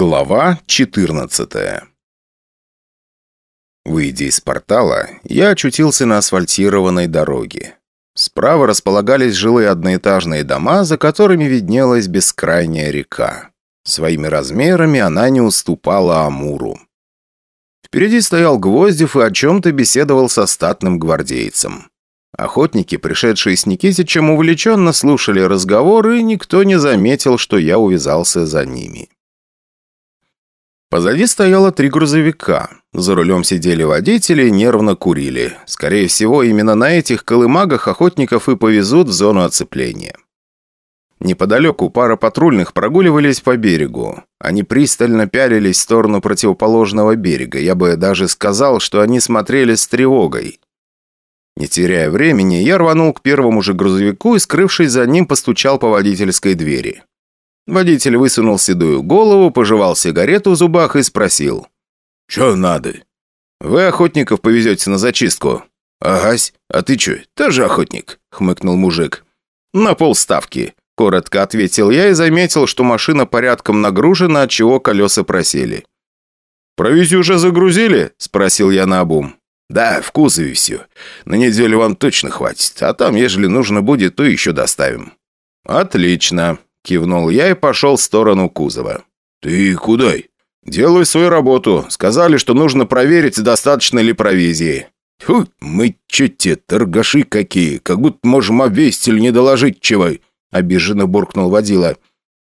Глава 14 Выйдя из портала, я очутился на асфальтированной дороге. Справа располагались жилые одноэтажные дома, за которыми виднелась бескрайняя река. Своими размерами она не уступала Амуру. Впереди стоял Гвоздев и о чем-то беседовал со статным гвардейцем. Охотники, пришедшие с Никитичем, увлеченно слушали разговор, и никто не заметил, что я увязался за ними. Позади стояло три грузовика. За рулем сидели водители и нервно курили. Скорее всего, именно на этих колымагах охотников и повезут в зону оцепления. Неподалеку пара патрульных прогуливались по берегу. Они пристально пялились в сторону противоположного берега. Я бы даже сказал, что они смотрели с тревогой. Не теряя времени, я рванул к первому же грузовику и, скрывшись за ним, постучал по водительской двери. Водитель высунул седую голову, пожевал сигарету в зубах и спросил. «Че надо?» «Вы охотников повезете на зачистку?» «Агась, а ты че, тоже охотник?» — хмыкнул мужик. «На полставки», — коротко ответил я и заметил, что машина порядком нагружена, от чего колеса просели. «Провизию уже загрузили?» — спросил я наобум. «Да, в кузове все. На неделю вам точно хватит, а там, ежели нужно будет, то еще доставим». «Отлично», Кивнул я и пошел в сторону кузова. «Ты куда?» «Делаю свою работу. Сказали, что нужно проверить, достаточно ли провизии». «Фу, мы че те, торгаши какие, как будто можем обвесить или не доложить чего?» Обиженно буркнул водила.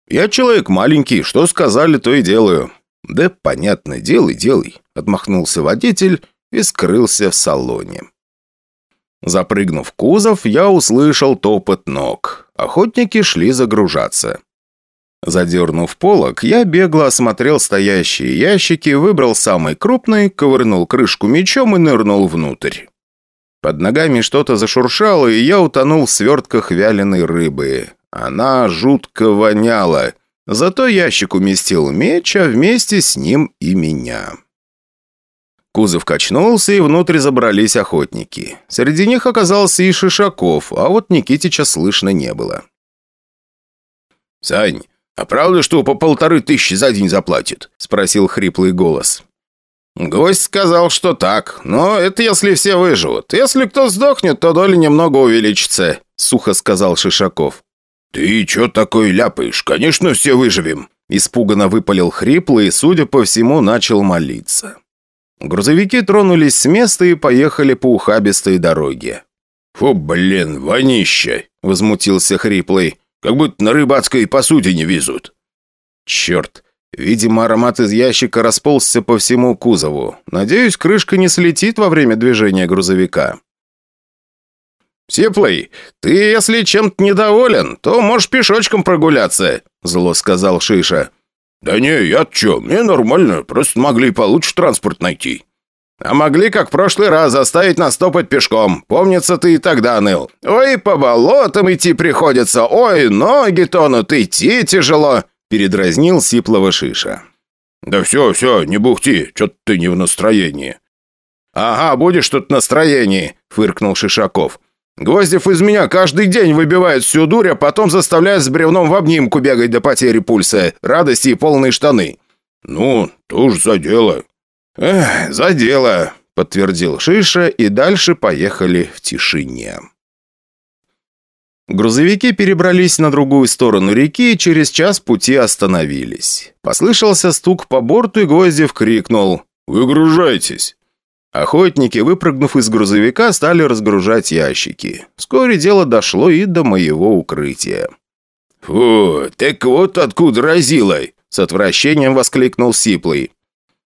«Я человек маленький, что сказали, то и делаю». «Да понятно, делай, делай», — отмахнулся водитель и скрылся в салоне. Запрыгнув в кузов, я услышал топот ног. Охотники шли загружаться. Задернув полок, я бегло осмотрел стоящие ящики, выбрал самый крупный, ковырнул крышку мечом и нырнул внутрь. Под ногами что-то зашуршало, и я утонул в свертках вяленой рыбы. Она жутко воняла. Зато ящик уместил меч, а вместе с ним и меня. Кузов качнулся, и внутрь забрались охотники. Среди них оказался и Шишаков, а вот Никитича слышно не было. «Сань, а правда, что по полторы тысячи за день заплатит?» – спросил хриплый голос. «Гость сказал, что так, но это если все выживут. Если кто сдохнет, то доля немного увеличится», – сухо сказал Шишаков. «Ты чё такой ляпаешь? Конечно, все выживем!» Испуганно выпалил хриплый и, судя по всему, начал молиться. Грузовики тронулись с места и поехали по ухабистой дороге. «Фу, блин, вонище!» – возмутился Хриплый. «Как будто на рыбацкой посудине везут». «Черт! Видимо, аромат из ящика расползся по всему кузову. Надеюсь, крышка не слетит во время движения грузовика». «Сиплый, ты, если чем-то недоволен, то можешь пешочком прогуляться», – зло сказал Шиша. «Да не, я чё, мне нормально, просто могли получше транспорт найти». «А могли, как в прошлый раз, заставить нас топать пешком. Помнится, ты и тогда ныл. Ой, по болотам идти приходится, ой, ноги тонут, идти тяжело», — передразнил сиплого шиша. «Да все, все, не бухти, чё ты не в настроении». «Ага, будешь тут в настроении», — фыркнул Шишаков. Гвоздев из меня каждый день выбивает всю дурь, а потом заставляет с бревном в обнимку бегать до потери пульса, радости и полные штаны». «Ну, тоже за дело». «Эх, за дело», — подтвердил Шиша, и дальше поехали в тишине. Грузовики перебрались на другую сторону реки и через час пути остановились. Послышался стук по борту, и Гвоздев крикнул «Выгружайтесь!». Охотники, выпрыгнув из грузовика, стали разгружать ящики. Вскоре дело дошло и до моего укрытия. «Фу, так вот откуда разилой!» С отвращением воскликнул Сиплый.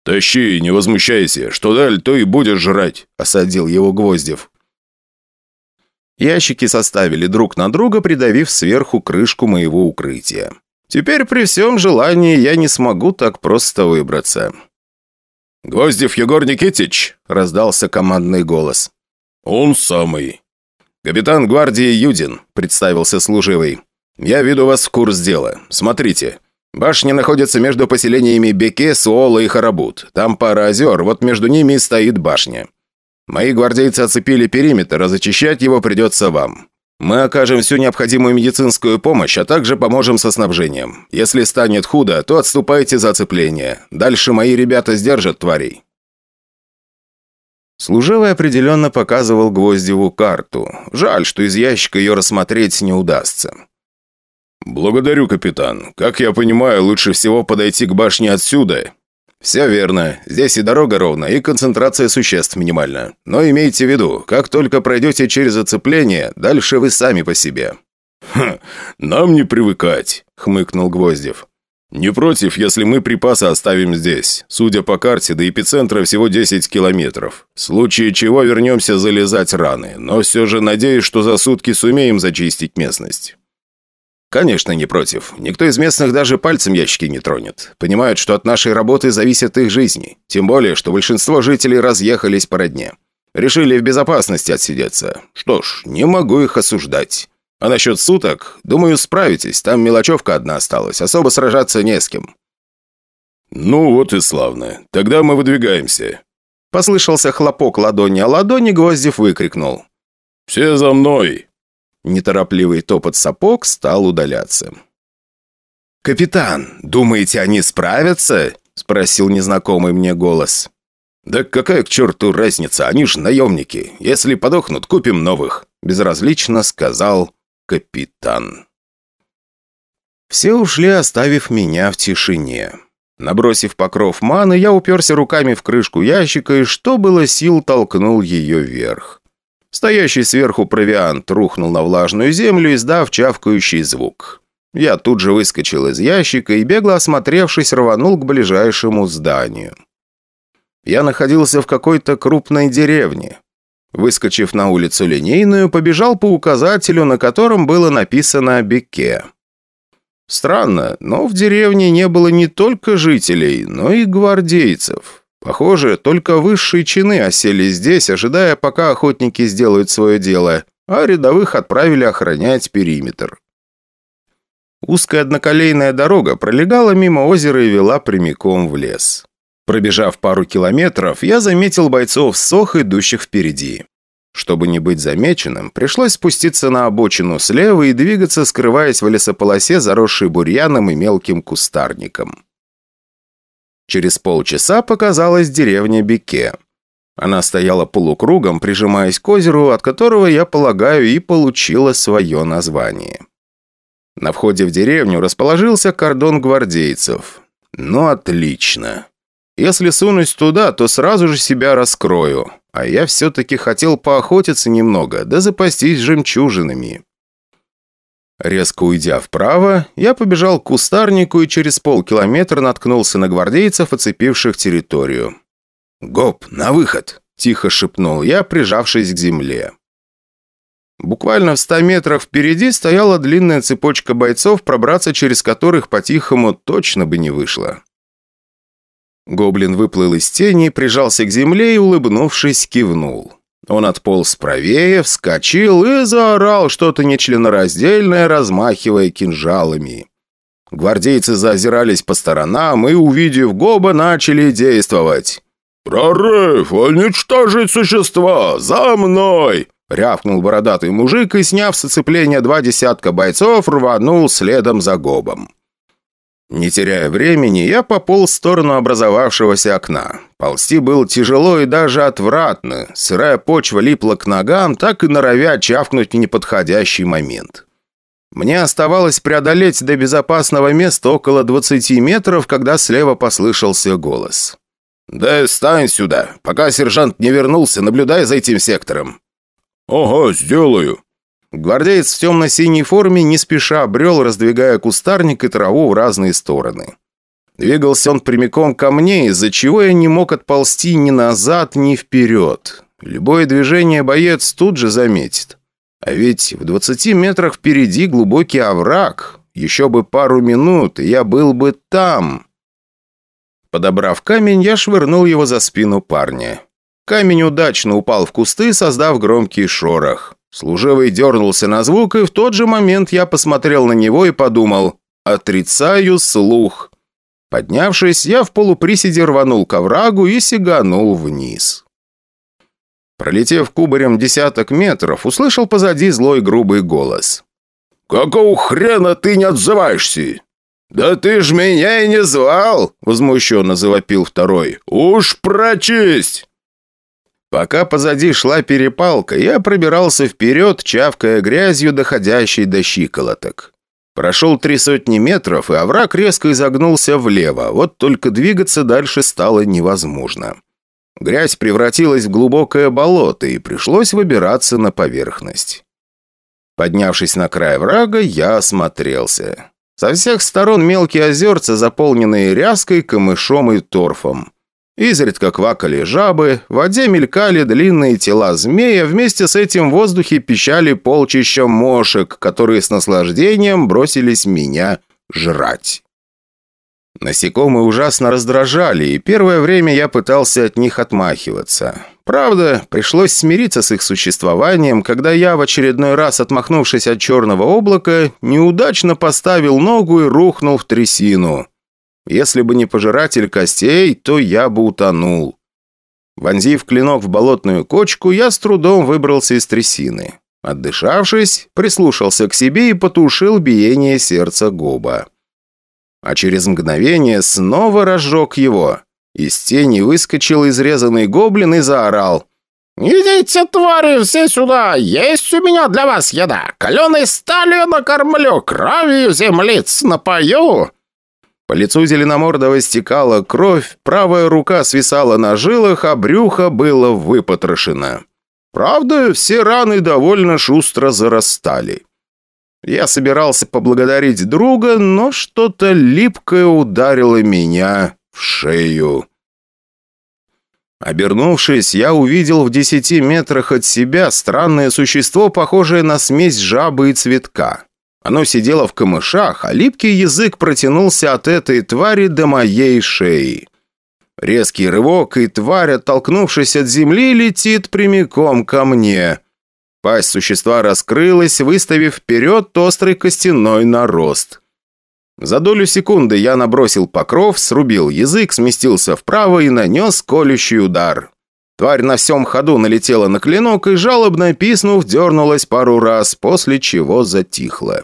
«Тащи, не возмущайся, что даль, то и будешь жрать», — осадил его Гвоздев. Ящики составили друг на друга, придавив сверху крышку моего укрытия. Теперь при всем желании я не смогу так просто выбраться. «Гвоздев Егор Никитич!» – раздался командный голос. «Он самый». «Капитан гвардии Юдин», – представился служивый. «Я веду вас в курс дела. Смотрите. Башня находится между поселениями Беке, Суола и Харабут. Там пара озер, вот между ними и стоит башня. Мои гвардейцы оцепили периметр, а зачищать его придется вам. Мы окажем всю необходимую медицинскую помощь, а также поможем со снабжением. Если станет худо, то отступайте за оцепление. Дальше мои ребята сдержат тварей». Служивый определенно показывал Гвоздеву карту. Жаль, что из ящика ее рассмотреть не удастся. «Благодарю, капитан. Как я понимаю, лучше всего подойти к башне отсюда». «Все верно. Здесь и дорога ровная, и концентрация существ минимальна. Но имейте в виду, как только пройдете через оцепление, дальше вы сами по себе». «Хм, нам не привыкать», — хмыкнул Гвоздев. «Не против, если мы припасы оставим здесь. Судя по карте, до эпицентра всего 10 километров. В случае чего вернемся залезать раны, но все же надеюсь, что за сутки сумеем зачистить местность». «Конечно, не против. Никто из местных даже пальцем ящики не тронет. Понимают, что от нашей работы зависят их жизни. Тем более, что большинство жителей разъехались по родне. Решили в безопасности отсидеться. Что ж, не могу их осуждать. А насчет суток, думаю, справитесь. Там мелочевка одна осталась. Особо сражаться не с кем». «Ну вот и славно. Тогда мы выдвигаемся». Послышался хлопок ладони, а ладони Гвоздев выкрикнул. «Все за мной!» Неторопливый топот сапог стал удаляться. «Капитан, думаете, они справятся?» – спросил незнакомый мне голос. «Да какая к черту разница, они ж наемники. Если подохнут, купим новых», – безразлично сказал капитан. Все ушли, оставив меня в тишине. Набросив покров маны, я уперся руками в крышку ящика и, что было сил, толкнул ее вверх. Стоящий сверху провиант рухнул на влажную землю, издав чавкающий звук. Я тут же выскочил из ящика и, бегло осмотревшись, рванул к ближайшему зданию. Я находился в какой-то крупной деревне. Выскочив на улицу линейную, побежал по указателю, на котором было написано «Беке». Странно, но в деревне не было не только жителей, но и гвардейцев. Похоже, только высшие чины осели здесь, ожидая, пока охотники сделают свое дело, а рядовых отправили охранять периметр. Узкая одноколейная дорога пролегала мимо озера и вела прямиком в лес. Пробежав пару километров, я заметил бойцов СОХ, идущих впереди. Чтобы не быть замеченным, пришлось спуститься на обочину слева и двигаться, скрываясь в лесополосе, заросшей бурьяном и мелким кустарником. Через полчаса показалась деревня Беке. Она стояла полукругом, прижимаясь к озеру, от которого, я полагаю, и получила свое название. На входе в деревню расположился кордон гвардейцев. Ну, отлично. Если сунусь туда, то сразу же себя раскрою. А я все-таки хотел поохотиться немного, да запастись жемчужинами. Резко уйдя вправо, я побежал к кустарнику и через полкилометра наткнулся на гвардейцев, оцепивших территорию. «Гоп, на выход!» – тихо шепнул я, прижавшись к земле. Буквально в ста метрах впереди стояла длинная цепочка бойцов, пробраться через которых по-тихому точно бы не вышло. Гоблин выплыл из тени, прижался к земле и, улыбнувшись, кивнул. Он отполз правее, вскочил и заорал что-то нечленораздельное, размахивая кинжалами. Гвардейцы заозирались по сторонам и, увидев Гоба, начали действовать. «Прорыв! Уничтожить существа! За мной!» Рявкнул бородатый мужик и, сняв с оцепления два десятка бойцов, рванул следом за Гобом. Не теряя времени, я пополз в сторону образовавшегося окна. Ползти было тяжело и даже отвратно. Сырая почва липла к ногам, так и норовя чавкнуть в неподходящий момент. Мне оставалось преодолеть до безопасного места около 20 метров, когда слева послышался голос. «Да стань сюда. Пока сержант не вернулся, наблюдай за этим сектором». «Ага, сделаю», Гвардеец в темно-синей форме не спеша брел, раздвигая кустарник и траву в разные стороны. Двигался он прямиком ко мне, из-за чего я не мог отползти ни назад, ни вперед. Любое движение боец тут же заметит. А ведь в двадцати метрах впереди глубокий овраг. Еще бы пару минут, и я был бы там. Подобрав камень, я швырнул его за спину парня. Камень удачно упал в кусты, создав громкий шорох. Служивый дернулся на звук, и в тот же момент я посмотрел на него и подумал «Отрицаю слух». Поднявшись, я в полуприседе рванул к оврагу и сиганул вниз. Пролетев кубарем десяток метров, услышал позади злой грубый голос. «Какого хрена ты не отзываешься?» «Да ты ж меня и не звал!» – возмущенно завопил второй. «Уж прочесть!» Пока позади шла перепалка, я пробирался вперед, чавкая грязью, доходящей до щиколоток. Прошел три сотни метров, и овраг резко изогнулся влево, вот только двигаться дальше стало невозможно. Грязь превратилась в глубокое болото, и пришлось выбираться на поверхность. Поднявшись на край врага, я осмотрелся. Со всех сторон мелкие озерца, заполненные ряской, камышом и торфом. Изредка квакали жабы, в воде мелькали длинные тела змея, вместе с этим в воздухе пищали полчища мошек, которые с наслаждением бросились меня жрать. Насекомые ужасно раздражали, и первое время я пытался от них отмахиваться. Правда, пришлось смириться с их существованием, когда я, в очередной раз отмахнувшись от черного облака, неудачно поставил ногу и рухнул в трясину. Если бы не пожиратель костей, то я бы утонул. Вонзив клинок в болотную кочку, я с трудом выбрался из трясины. Отдышавшись, прислушался к себе и потушил биение сердца Гоба. А через мгновение снова разжег его. Из тени выскочил изрезанный гоблин и заорал. «Идите, твари, все сюда! Есть у меня для вас еда! Каленой сталью накормлю, кровью землиц напою!» По лицу Зеленомордова стекала кровь, правая рука свисала на жилах, а брюхо было выпотрошено. Правда, все раны довольно шустро зарастали. Я собирался поблагодарить друга, но что-то липкое ударило меня в шею. Обернувшись, я увидел в десяти метрах от себя странное существо, похожее на смесь жабы и цветка. Оно сидело в камышах, а липкий язык протянулся от этой твари до моей шеи. Резкий рывок, и тварь, оттолкнувшись от земли, летит прямиком ко мне. Пасть существа раскрылась, выставив вперед острый костяной нарост. За долю секунды я набросил покров, срубил язык, сместился вправо и нанес колющий удар. Тварь на всем ходу налетела на клинок и, жалобно писнув, дернулась пару раз, после чего затихла.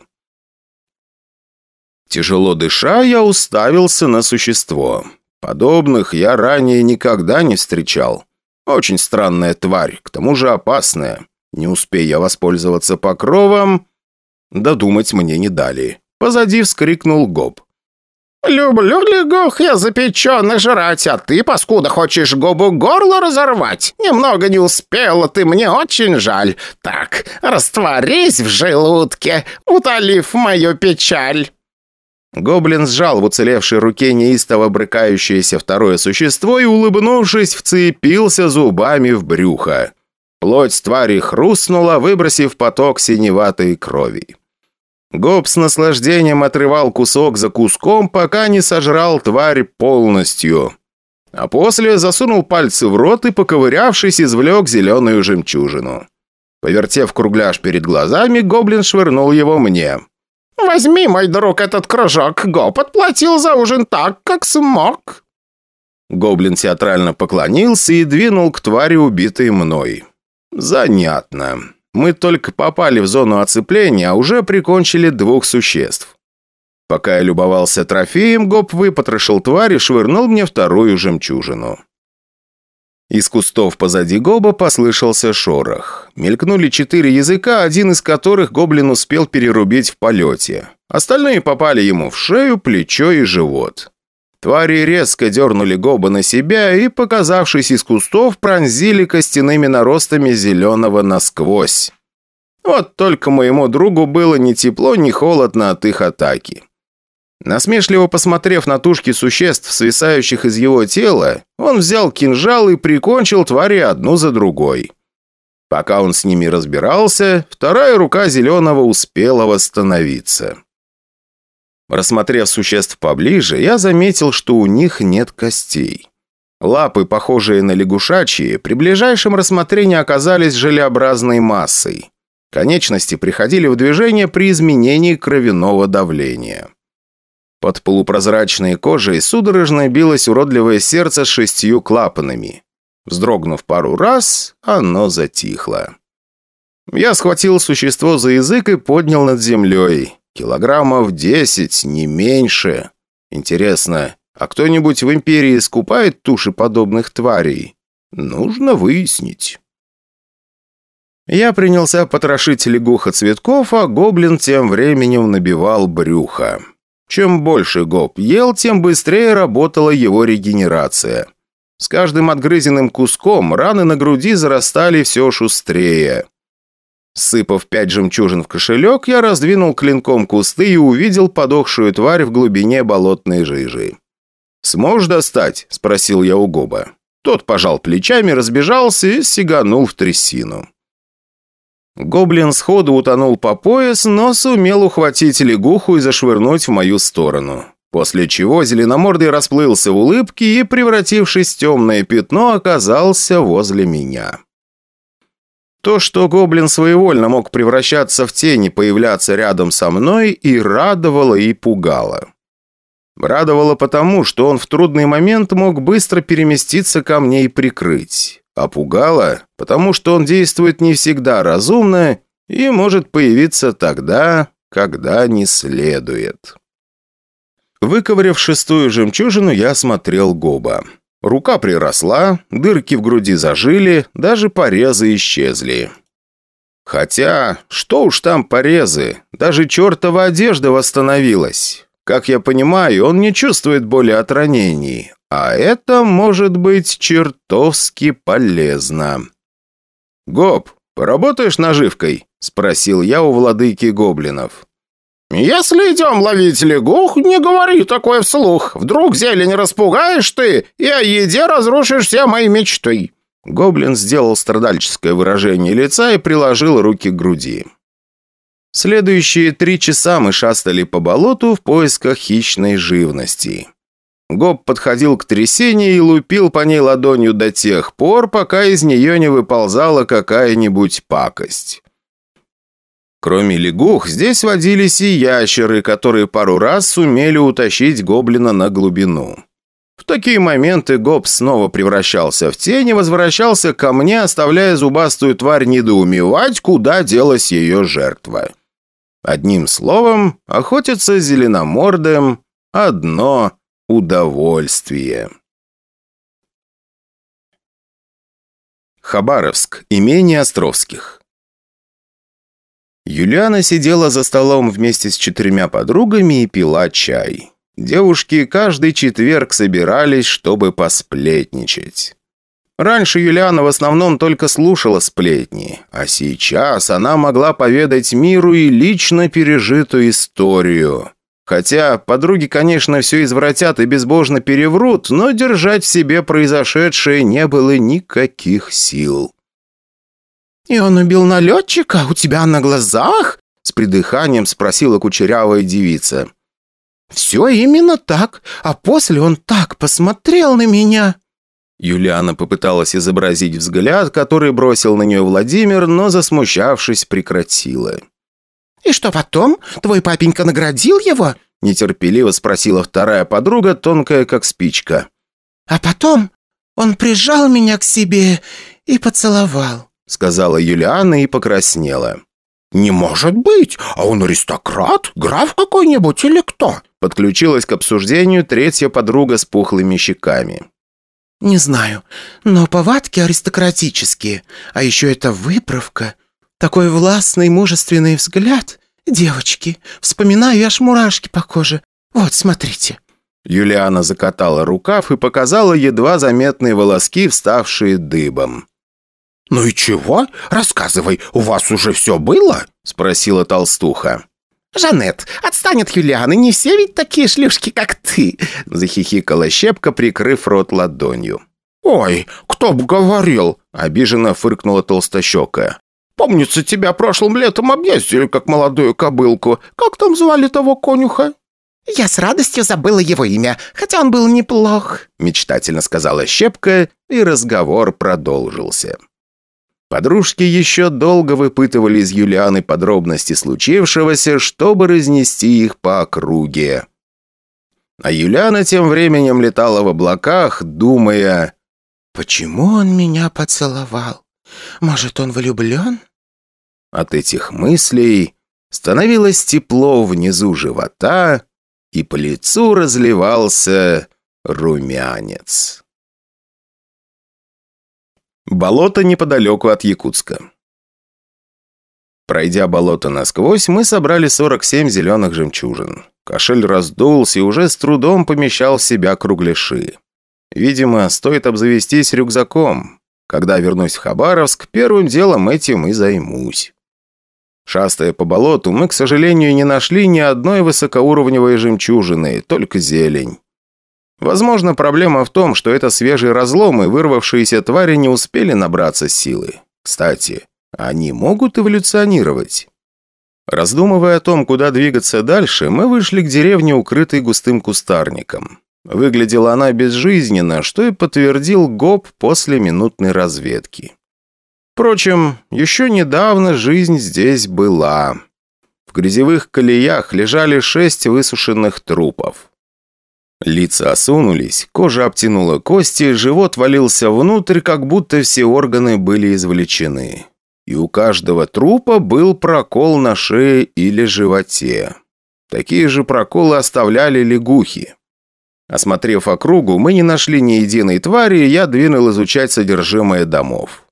Тяжело дыша, я уставился на существо. Подобных я ранее никогда не встречал. Очень странная тварь, к тому же опасная. Не успея воспользоваться покровом, додумать мне не дали. Позади вскрикнул Гоб. «Люблю лягух я запеченных жрать, а ты, паскуда, хочешь гобу горло разорвать? Немного не успела ты, мне очень жаль. Так, растворись в желудке, утолив мою печаль». Гоблин сжал в уцелевшей руке неистово брыкающееся второе существо и, улыбнувшись, вцепился зубами в брюхо. Плоть твари хрустнула, выбросив поток синеватой крови. Гоб с наслаждением отрывал кусок за куском, пока не сожрал тварь полностью. А после засунул пальцы в рот и, поковырявшись, извлек зеленую жемчужину. Повертев кругляш перед глазами, гоблин швырнул его мне. «Возьми, мой друг, этот кружок. Гоп отплатил за ужин так, как смог». Гоблин театрально поклонился и двинул к твари, убитой мной. «Занятно. Мы только попали в зону оцепления, а уже прикончили двух существ. Пока я любовался трофеем, Гоп выпотрошил тварь и швырнул мне вторую жемчужину. Из кустов позади Гоба послышался шорох. Мелькнули четыре языка, один из которых гоблин успел перерубить в полете. Остальные попали ему в шею, плечо и живот. Твари резко дернули Гоба на себя и, показавшись из кустов, пронзили костяными наростами зеленого насквозь. Вот только моему другу было ни тепло, ни холодно от их атаки. Насмешливо посмотрев на тушки существ, свисающих из его тела, он взял кинжал и прикончил твари одну за другой. Пока он с ними разбирался, вторая рука Зеленого успела восстановиться. Рассмотрев существ поближе, я заметил, что у них нет костей. Лапы, похожие на лягушачьи, при ближайшем рассмотрении оказались желеобразной массой. Конечности приходили в движение при изменении кровяного давления. Под полупрозрачной кожей судорожно билось уродливое сердце с шестью клапанами. Вздрогнув пару раз, оно затихло. Я схватил существо за язык и поднял над землей. Килограммов десять, не меньше. Интересно, а кто-нибудь в Империи скупает туши подобных тварей? Нужно выяснить. Я принялся потрошить лягуха цветков, а гоблин тем временем набивал брюхо. Чем больше гоб ел, тем быстрее работала его регенерация. С каждым отгрызенным куском раны на груди зарастали все шустрее. Сыпав пять жемчужин в кошелек, я раздвинул клинком кусты и увидел подохшую тварь в глубине болотной жижи. «Сможешь достать?» – спросил я у Гоба. Тот пожал плечами, разбежался и сиганул в трясину. Гоблин сходу утонул по пояс, но сумел ухватить лягуху и зашвырнуть в мою сторону. После чего зеленомордый расплылся в улыбке и, превратившись в темное пятно, оказался возле меня. То, что гоблин своевольно мог превращаться в тень и появляться рядом со мной, и радовало, и пугало. Радовало потому, что он в трудный момент мог быстро переместиться ко мне и прикрыть а пугало, потому что он действует не всегда разумно и может появиться тогда, когда не следует. Выковыряв шестую жемчужину, я смотрел Гоба. Рука приросла, дырки в груди зажили, даже порезы исчезли. Хотя, что уж там порезы, даже чертова одежда восстановилась. Как я понимаю, он не чувствует боли от ранений, а это может быть чертовски полезно. «Гоб, поработаешь наживкой?» – спросил я у владыки гоблинов. «Если идем ловить лягух, не говори такое вслух. Вдруг зелень распугаешь ты, и о еде разрушишь все мои мечты». Гоблин сделал страдальческое выражение лица и приложил руки к груди. Следующие три часа мы шастали по болоту в поисках хищной живности. Гоб подходил к трясине и лупил по ней ладонью до тех пор, пока из нее не выползала какая-нибудь пакость. Кроме лягух, здесь водились и ящеры, которые пару раз сумели утащить гоблина на глубину. В такие моменты Гоб снова превращался в тень и возвращался ко мне, оставляя зубастую тварь недоумевать, куда делась ее жертва. Одним словом, охотиться зеленомордым – одно удовольствие. Хабаровск, имение Островских. Юлиана сидела за столом вместе с четырьмя подругами и пила чай. Девушки каждый четверг собирались, чтобы посплетничать. Раньше Юлиана в основном только слушала сплетни, а сейчас она могла поведать миру и лично пережитую историю. Хотя подруги, конечно, все извратят и безбожно переврут, но держать в себе произошедшее не было никаких сил. «И он убил налетчика у тебя на глазах?» С придыханием спросила кучерявая девица. «Все именно так, а после он так посмотрел на меня». Юлиана попыталась изобразить взгляд, который бросил на нее Владимир, но, засмущавшись, прекратила. «И что потом? Твой папенька наградил его?» нетерпеливо спросила вторая подруга, тонкая как спичка. «А потом он прижал меня к себе и поцеловал», сказала Юлиана и покраснела. «Не может быть! А он аристократ? Граф какой-нибудь или кто?» Подключилась к обсуждению третья подруга с пухлыми щеками. «Не знаю, но повадки аристократические. А еще это выправка. Такой властный мужественный взгляд. Девочки, вспоминаю, аж мурашки по коже. Вот, смотрите». Юлиана закатала рукав и показала едва заметные волоски, вставшие дыбом. «Ну и чего? Рассказывай, у вас уже все было?» – спросила толстуха. «Жанет, отстань от Юлианы, не все ведь такие шлюшки, как ты!» – захихикала щепка, прикрыв рот ладонью. «Ой, кто бы говорил!» – обиженно фыркнула толстощека. «Помнится, тебя прошлым летом объездили, как молодую кобылку. Как там звали того конюха?» «Я с радостью забыла его имя, хотя он был неплох», – мечтательно сказала щепка, и разговор продолжился. Подружки еще долго выпытывали из Юлианы подробности случившегося, чтобы разнести их по округе. А Юлиана тем временем летала в облаках, думая, почему он меня поцеловал? Может, он влюблен?» От этих мыслей становилось тепло внизу живота, и по лицу разливался румянец. Болото неподалеку от Якутска. Пройдя болото насквозь, мы собрали 47 зеленых жемчужин. Кошель раздулся и уже с трудом помещал в себя кругляши. Видимо, стоит обзавестись рюкзаком. Когда вернусь в Хабаровск, первым делом этим и займусь. Шастая по болоту, мы, к сожалению, не нашли ни одной высокоуровневой жемчужины, только зелень. Возможно, проблема в том, что это свежие разломы, вырвавшиеся твари не успели набраться силы. Кстати, они могут эволюционировать. Раздумывая о том, куда двигаться дальше, мы вышли к деревне, укрытой густым кустарником. Выглядела она безжизненно, что и подтвердил ГОП после минутной разведки. Впрочем, еще недавно жизнь здесь была. В грязевых колеях лежали шесть высушенных трупов. Лица осунулись, кожа обтянула кости, живот валился внутрь, как будто все органы были извлечены. И у каждого трупа был прокол на шее или животе. Такие же проколы оставляли лягухи. Осмотрев округу, мы не нашли ни единой твари, и я двинул изучать содержимое домов.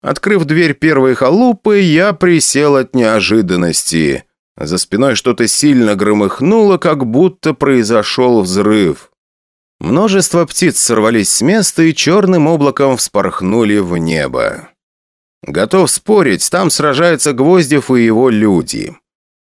Открыв дверь первой халупы, я присел от неожиданности. За спиной что-то сильно громыхнуло, как будто произошел взрыв. Множество птиц сорвались с места и черным облаком вспорхнули в небо. Готов спорить, там сражаются Гвоздев и его люди.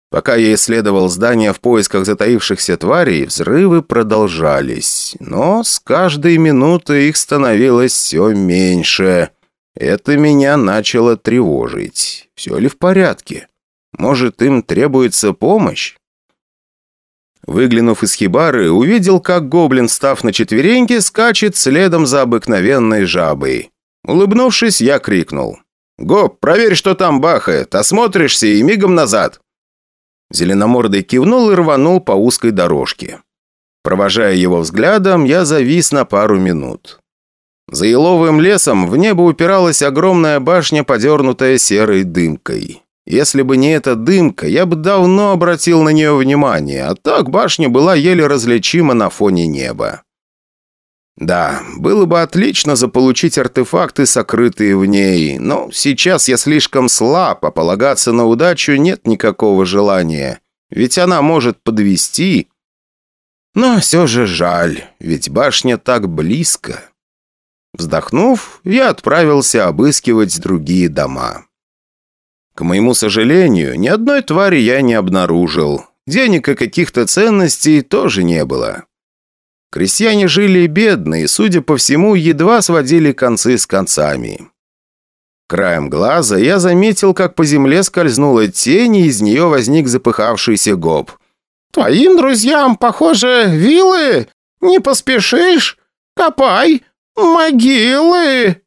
Пока я исследовал здание в поисках затаившихся тварей, взрывы продолжались. Но с каждой минутой их становилось все меньше – это меня начало тревожить. Все ли в порядке? Может, им требуется помощь? Выглянув из хибары, увидел, как гоблин, став на четвереньки, скачет следом за обыкновенной жабой. Улыбнувшись, я крикнул. «Гоп, проверь, что там бахает, осмотришься и мигом назад!» Зеленомордый кивнул и рванул по узкой дорожке. Провожая его взглядом, я завис на пару минут. За еловым лесом в небо упиралась огромная башня, подернутая серой дымкой. Если бы не эта дымка, я бы давно обратил на нее внимание, а так башня была еле различима на фоне неба. Да, было бы отлично заполучить артефакты, сокрытые в ней, но сейчас я слишком слаб, а полагаться на удачу нет никакого желания, ведь она может подвести. Но все же жаль, ведь башня так близко. Вздохнув, я отправился обыскивать другие дома. К моему сожалению, ни одной твари я не обнаружил. Денег и каких-то ценностей тоже не было. Крестьяне жили бедно и, судя по всему, едва сводили концы с концами. Краем глаза я заметил, как по земле скользнула тень, и из нее возник запыхавшийся гоб. «Твоим друзьям, похоже, вилы? Не поспешишь? Копай, «Могилы!»